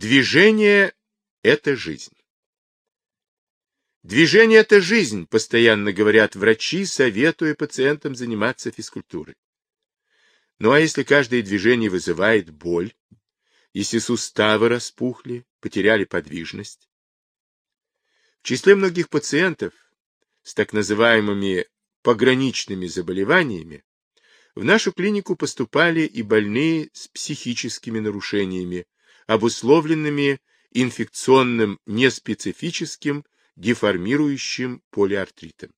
Движение – это жизнь. Движение – это жизнь, постоянно говорят врачи, советуя пациентам заниматься физкультурой. Ну а если каждое движение вызывает боль, если суставы распухли, потеряли подвижность? В числе многих пациентов с так называемыми пограничными заболеваниями в нашу клинику поступали и больные с психическими нарушениями, обусловленными инфекционным неспецифическим деформирующим полиартритом.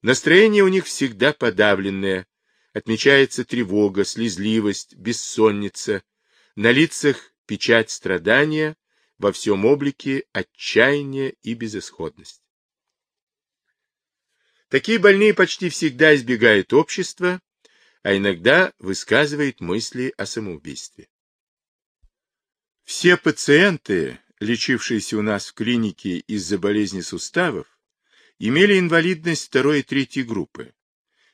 Настроение у них всегда подавленное, отмечается тревога, слезливость, бессонница, на лицах печать страдания, во всем облике отчаяние и безысходность. Такие больные почти всегда избегают общества, а иногда высказывают мысли о самоубийстве. Все пациенты, лечившиеся у нас в клинике из-за болезни суставов, имели инвалидность второй и третьей группы.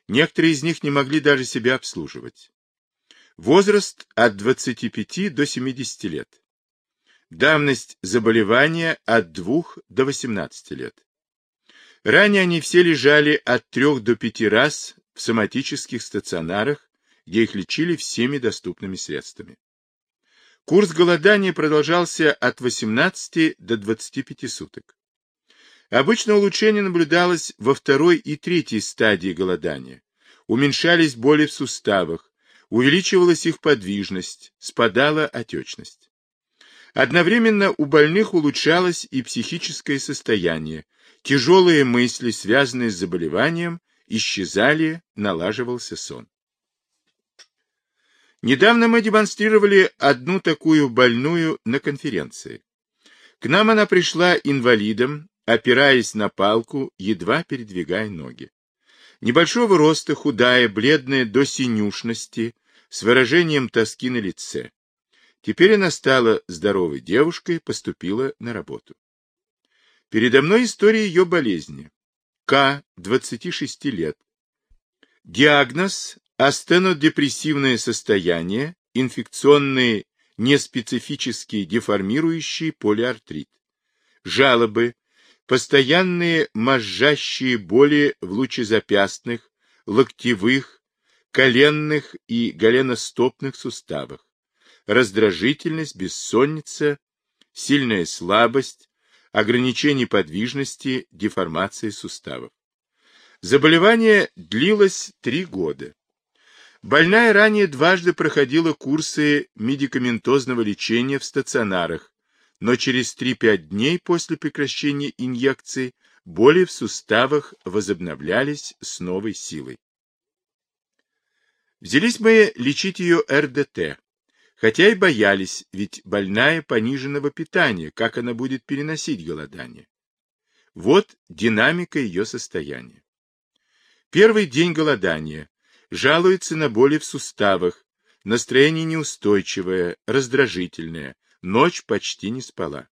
Некоторые из них не могли даже себя обслуживать. Возраст от 25 до 70 лет. Давность заболевания от 2 до 18 лет. Ранее они все лежали от 3 до 5 раз в соматических стационарах, где их лечили всеми доступными средствами. Курс голодания продолжался от 18 до 25 суток. Обычно улучшение наблюдалось во второй и третьей стадии голодания. Уменьшались боли в суставах, увеличивалась их подвижность, спадала отечность. Одновременно у больных улучшалось и психическое состояние, тяжелые мысли, связанные с заболеванием, исчезали, налаживался сон. Недавно мы демонстрировали одну такую больную на конференции. К нам она пришла инвалидом, опираясь на палку, едва передвигая ноги. Небольшого роста, худая, бледная до синюшности, с выражением тоски на лице. Теперь она стала здоровой девушкой, поступила на работу. Передо мной история ее болезни. К, 26 лет. Диагноз Астенодепрессивное состояние, инфекционный неспецифический деформирующий полиартрит. Жалобы, постоянные мозжащие боли в лучезапястных, локтевых, коленных и голеностопных суставах, раздражительность, бессонница, сильная слабость, ограничение подвижности, деформация суставов. Заболевание длилось три года. Больная ранее дважды проходила курсы медикаментозного лечения в стационарах, но через 3-5 дней после прекращения инъекций боли в суставах возобновлялись с новой силой. Взялись мы лечить ее РДТ, хотя и боялись, ведь больная пониженного питания, как она будет переносить голодание. Вот динамика ее состояния. Первый день голодания жалуется на боли в суставах, настроение неустойчивое, раздражительное, ночь почти не спала.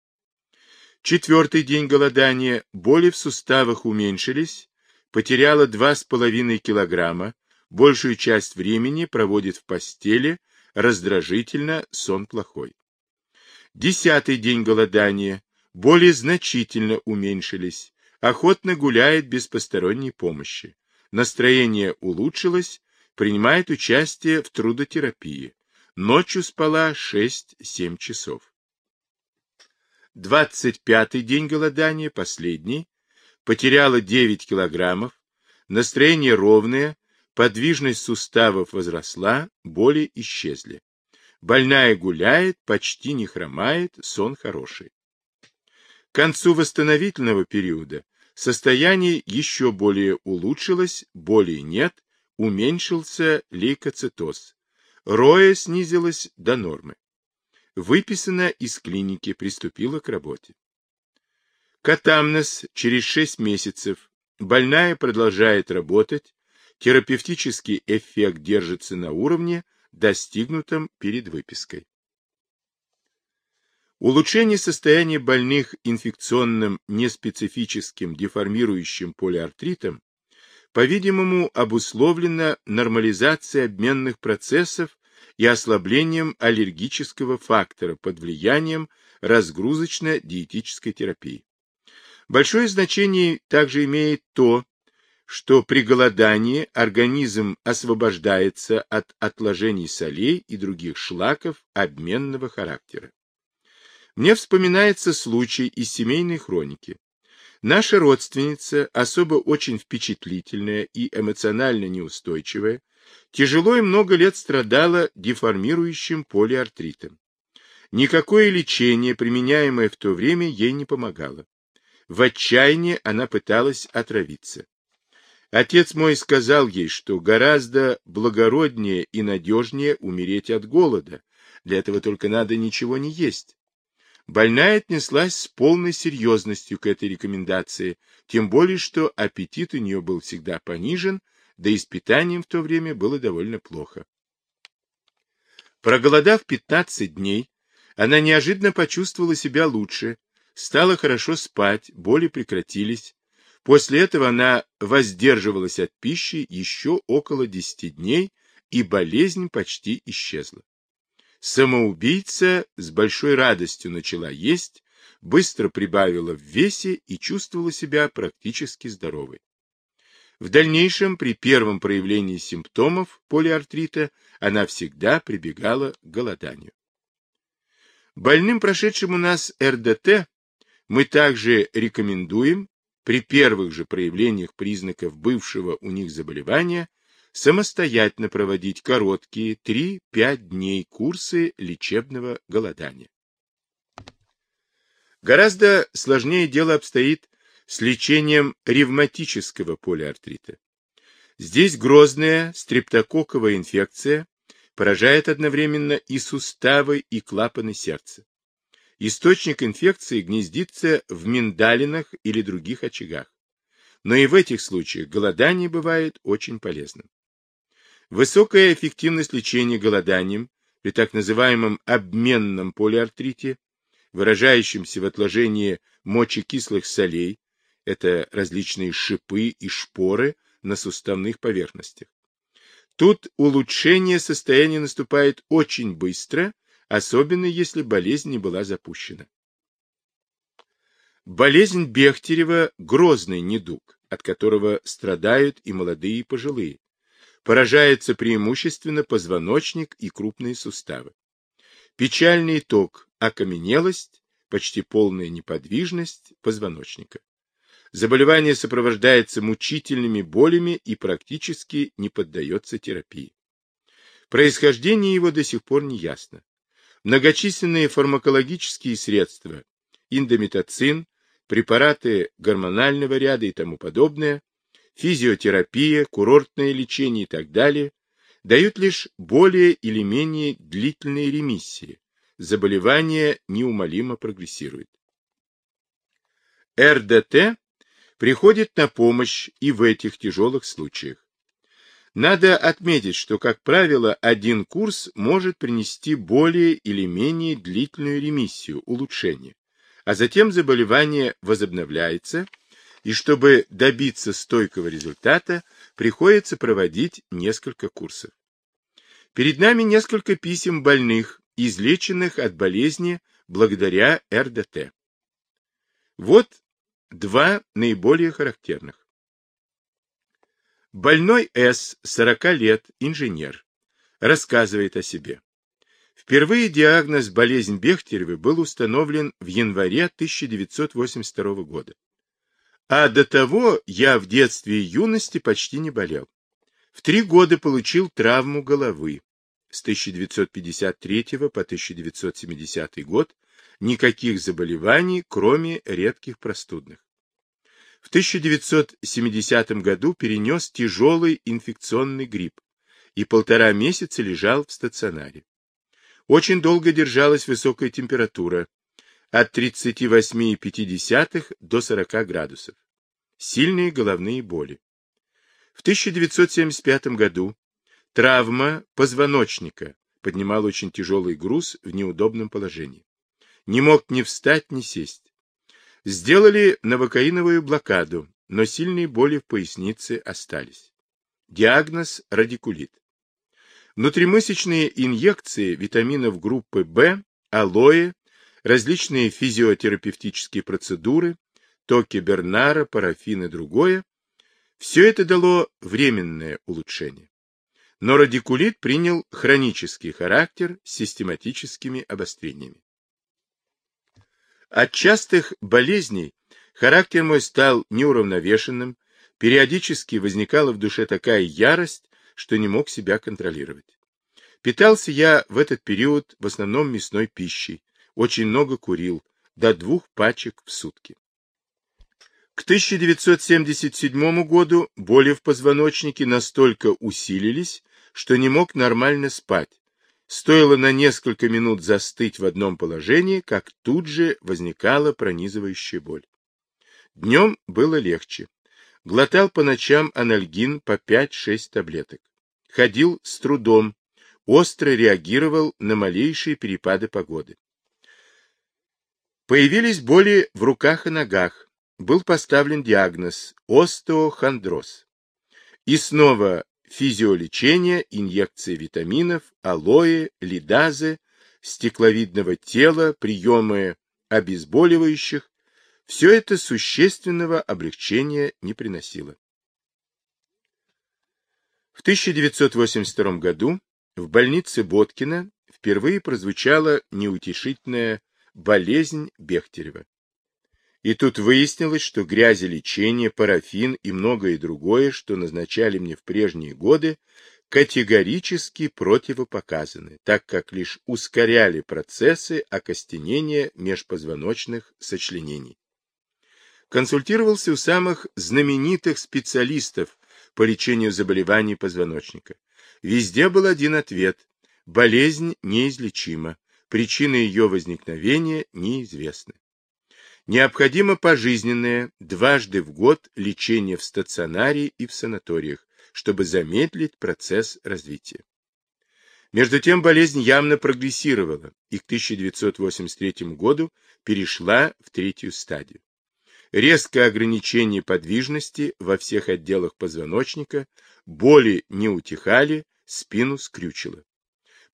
Четвертый день голодания, боли в суставах уменьшились, потеряла 2,5 килограмма, большую часть времени проводит в постели, раздражительно, сон плохой. Десятый день голодания, боли значительно уменьшились, охотно гуляет без посторонней помощи настроение улучшилось, принимает участие в трудотерапии. Ночью спала 6-7 часов. 25-й день голодания, последний, потеряла 9 килограммов, настроение ровное, подвижность суставов возросла, боли исчезли. Больная гуляет, почти не хромает, сон хороший. К концу восстановительного периода Состояние еще более улучшилось, боли нет, уменьшился лейкоцитоз. Роя снизилась до нормы. Выписана из клиники, приступила к работе. Катамнес через 6 месяцев. Больная продолжает работать, терапевтический эффект держится на уровне, достигнутом перед выпиской. Улучшение состояния больных инфекционным неспецифическим деформирующим полиартритом, по-видимому, обусловлено нормализацией обменных процессов и ослаблением аллергического фактора под влиянием разгрузочно-диетической терапии. Большое значение также имеет то, что при голодании организм освобождается от отложений солей и других шлаков обменного характера. Мне вспоминается случай из семейной хроники. Наша родственница, особо очень впечатлительная и эмоционально неустойчивая, тяжело и много лет страдала деформирующим полиартритом. Никакое лечение, применяемое в то время, ей не помогало. В отчаянии она пыталась отравиться. Отец мой сказал ей, что гораздо благороднее и надежнее умереть от голода. Для этого только надо ничего не есть. Больная отнеслась с полной серьезностью к этой рекомендации, тем более, что аппетит у нее был всегда понижен, да и с питанием в то время было довольно плохо. Проголодав 15 дней, она неожиданно почувствовала себя лучше, стала хорошо спать, боли прекратились. После этого она воздерживалась от пищи еще около 10 дней, и болезнь почти исчезла. Самоубийца с большой радостью начала есть, быстро прибавила в весе и чувствовала себя практически здоровой. В дальнейшем, при первом проявлении симптомов полиартрита, она всегда прибегала к голоданию. Больным, прошедшим у нас РДТ, мы также рекомендуем при первых же проявлениях признаков бывшего у них заболевания самостоятельно проводить короткие 3-5 дней курсы лечебного голодания. Гораздо сложнее дело обстоит с лечением ревматического полиартрита. Здесь грозная стрептококковая инфекция поражает одновременно и суставы, и клапаны сердца. Источник инфекции гнездится в миндалинах или других очагах. Но и в этих случаях голодание бывает очень полезным. Высокая эффективность лечения голоданием при так называемом обменном полиартрите, выражающемся в отложении мочекислых солей, это различные шипы и шпоры на суставных поверхностях. Тут улучшение состояния наступает очень быстро, особенно если болезнь не была запущена. Болезнь Бехтерева – грозный недуг, от которого страдают и молодые, и пожилые поражается преимущественно позвоночник и крупные суставы. Печальный итог – окаменелость, почти полная неподвижность позвоночника. Заболевание сопровождается мучительными болями и практически не поддается терапии. Происхождение его до сих пор не ясно. Многочисленные фармакологические средства, индомитоцин, препараты гормонального ряда и тому подобное, физиотерапия, курортное лечение и так далее дают лишь более или менее длительные ремиссии. Заболевание неумолимо прогрессирует. РДТ приходит на помощь и в этих тяжелых случаях. Надо отметить, что, как правило, один курс может принести более или менее длительную ремиссию, улучшение, а затем заболевание возобновляется – и чтобы добиться стойкого результата, приходится проводить несколько курсов. Перед нами несколько писем больных, излеченных от болезни благодаря РДТ. Вот два наиболее характерных. Больной С, 40 лет, инженер, рассказывает о себе. Впервые диагноз болезнь Бехтерева был установлен в январе 1982 года. А до того я в детстве и юности почти не болел. В три года получил травму головы. С 1953 по 1970 год никаких заболеваний, кроме редких простудных. В 1970 году перенес тяжелый инфекционный грипп и полтора месяца лежал в стационаре. Очень долго держалась высокая температура, от 38,5 до 40 градусов сильные головные боли. В 1975 году травма позвоночника поднимал очень тяжелый груз в неудобном положении. Не мог ни встать, ни сесть. Сделали новокаиновую блокаду, но сильные боли в пояснице остались. Диагноз – радикулит. Внутримышечные инъекции витаминов группы В, алоэ, различные физиотерапевтические процедуры, токи Бернара, парафин и другое – все это дало временное улучшение. Но радикулит принял хронический характер с систематическими обострениями. От частых болезней характер мой стал неуравновешенным, периодически возникала в душе такая ярость, что не мог себя контролировать. Питался я в этот период в основном мясной пищей, очень много курил, до двух пачек в сутки. К 1977 году боли в позвоночнике настолько усилились, что не мог нормально спать. Стоило на несколько минут застыть в одном положении, как тут же возникала пронизывающая боль. Днем было легче. Глотал по ночам анальгин по 5-6 таблеток. Ходил с трудом, остро реагировал на малейшие перепады погоды. Появились боли в руках и ногах. Был поставлен диагноз – остеохондроз. И снова физиолечение, инъекции витаминов, алоэ, лидазы, стекловидного тела, приемы обезболивающих, все это существенного облегчения не приносило. В 1982 году в больнице Боткина впервые прозвучала неутешительная болезнь Бехтерева. И тут выяснилось, что грязелечение, парафин и многое другое, что назначали мне в прежние годы, категорически противопоказаны, так как лишь ускоряли процессы окостенения межпозвоночных сочленений. Консультировался у самых знаменитых специалистов по лечению заболеваний позвоночника. Везде был один ответ – болезнь неизлечима, причины ее возникновения неизвестны. Необходимо пожизненное, дважды в год лечение в стационаре и в санаториях, чтобы замедлить процесс развития. Между тем болезнь явно прогрессировала и к 1983 году перешла в третью стадию. Резкое ограничение подвижности во всех отделах позвоночника, боли не утихали, спину скрючило.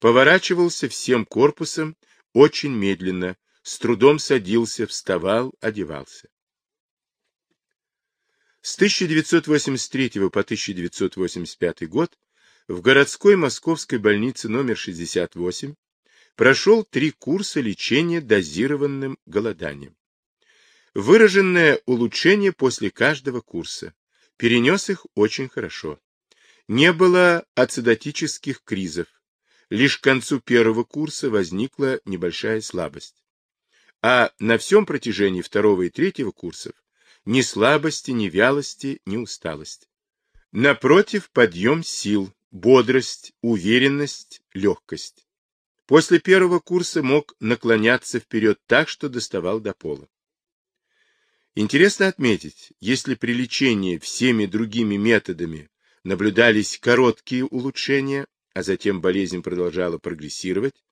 Поворачивался всем корпусом очень медленно, с трудом садился, вставал, одевался. С 1983 по 1985 год в городской московской больнице номер 68 прошел три курса лечения дозированным голоданием. Выраженное улучшение после каждого курса. Перенес их очень хорошо. Не было ацидотических кризов. Лишь к концу первого курса возникла небольшая слабость а на всем протяжении второго и третьего курсов ни слабости, ни вялости, ни усталости. Напротив, подъем сил, бодрость, уверенность, легкость. После первого курса мог наклоняться вперед так, что доставал до пола. Интересно отметить, если при лечении всеми другими методами наблюдались короткие улучшения, а затем болезнь продолжала прогрессировать,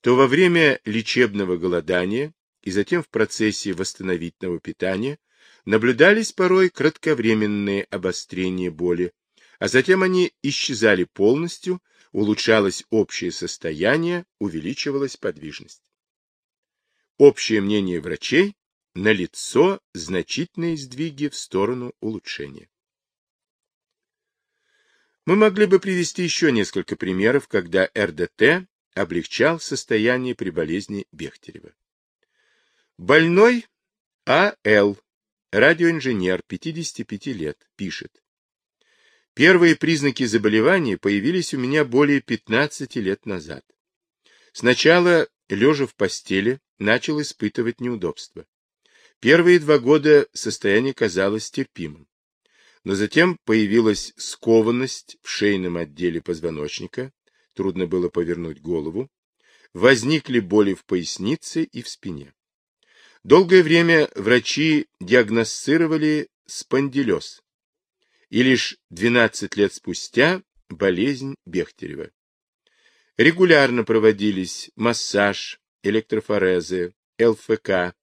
то во время лечебного голодания и затем в процессе восстановительного питания наблюдались порой кратковременные обострения боли, а затем они исчезали полностью, улучшалось общее состояние, увеличивалась подвижность. Общее мнение врачей – налицо значительные сдвиги в сторону улучшения. Мы могли бы привести еще несколько примеров, когда РДТ облегчал состояние при болезни Бехтерева. Больной А.Л., радиоинженер, 55 лет, пишет. Первые признаки заболевания появились у меня более 15 лет назад. Сначала, лежа в постели, начал испытывать неудобства. Первые два года состояние казалось терпимым. Но затем появилась скованность в шейном отделе позвоночника, трудно было повернуть голову, возникли боли в пояснице и в спине. Долгое время врачи диагностировали спондилез. И лишь 12 лет спустя болезнь Бехтерева. Регулярно проводились массаж, электрофорезы, ЛФК,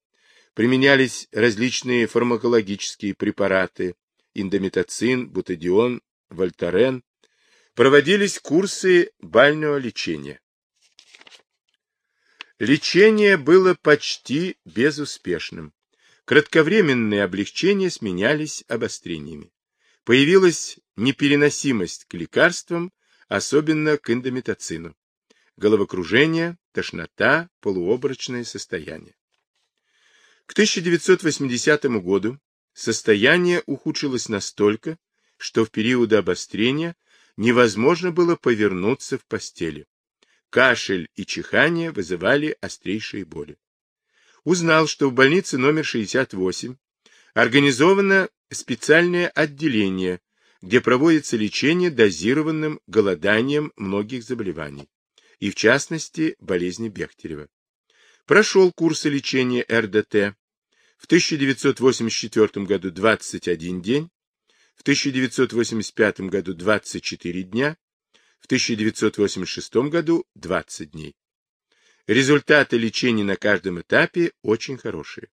применялись различные фармакологические препараты, индомитоцин, бутадион, вольтарен, Проводились курсы бального лечения. Лечение было почти безуспешным. Кратковременные облегчения сменялись обострениями. Появилась непереносимость к лекарствам, особенно к эндометацину. Головокружение, тошнота, полуобрачное состояние. К 1980 году состояние ухудшилось настолько, что в периоды обострения невозможно было повернуться в постели. Кашель и чихание вызывали острейшие боли. Узнал, что в больнице номер 68 организовано специальное отделение, где проводится лечение дозированным голоданием многих заболеваний, и в частности болезни Бехтерева. Прошел курсы лечения РДТ. В 1984 году 21 день, в 1985 году 24 дня, в 1986 году 20 дней. Результаты лечения на каждом этапе очень хорошие.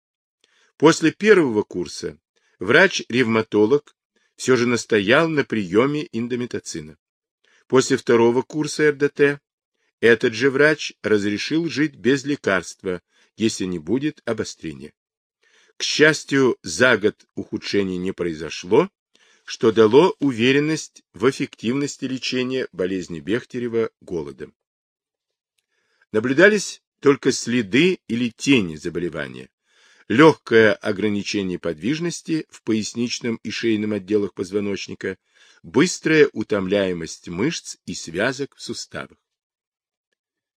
После первого курса врач-ревматолог все же настоял на приеме индометацина. После второго курса РДТ этот же врач разрешил жить без лекарства, если не будет обострения. К счастью, за год ухудшений не произошло, что дало уверенность в эффективности лечения болезни Бехтерева голодом. Наблюдались только следы или тени заболевания, легкое ограничение подвижности в поясничном и шейном отделах позвоночника, быстрая утомляемость мышц и связок в суставах.